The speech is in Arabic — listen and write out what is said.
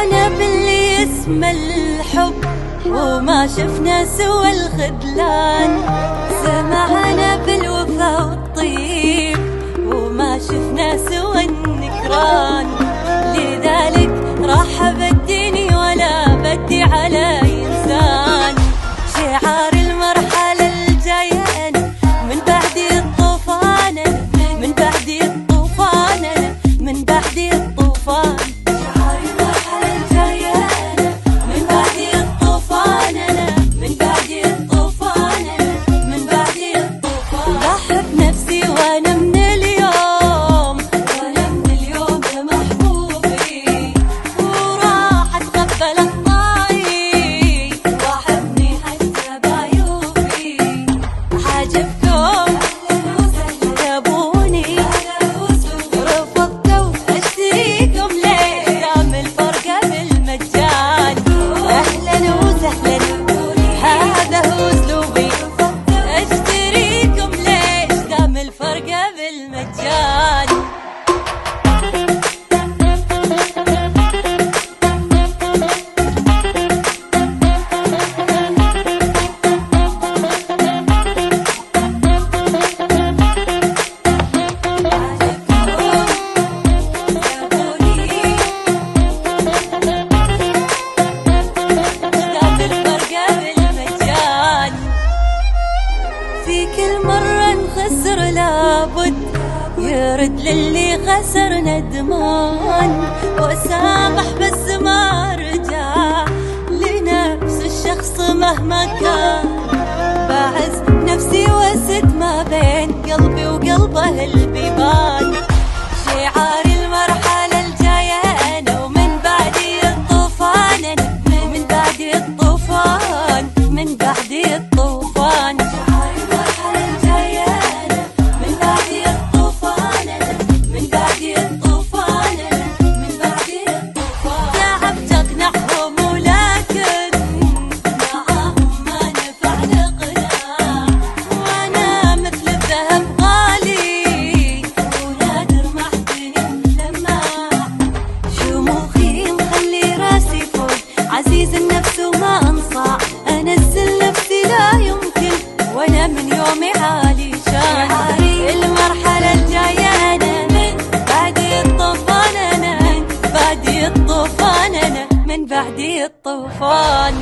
فرحانة باللي اسم الحب وما شفنا سوى الخذلان. سمعنا بالوفا والطيب وما شفنا سوى النكران. لذلك راح بديني ولا بدي على إنسان. شعاري قبل ما تجاوب. لابد يرد للي خسر ندمان. وسامح بس ما رجع لنفس الشخص مهما كان. من يومي عالي شان المرحلة الجاية أنا من بعدي الطوفان أنا من بعدي الطوفان أنا من بعدي الطوفان.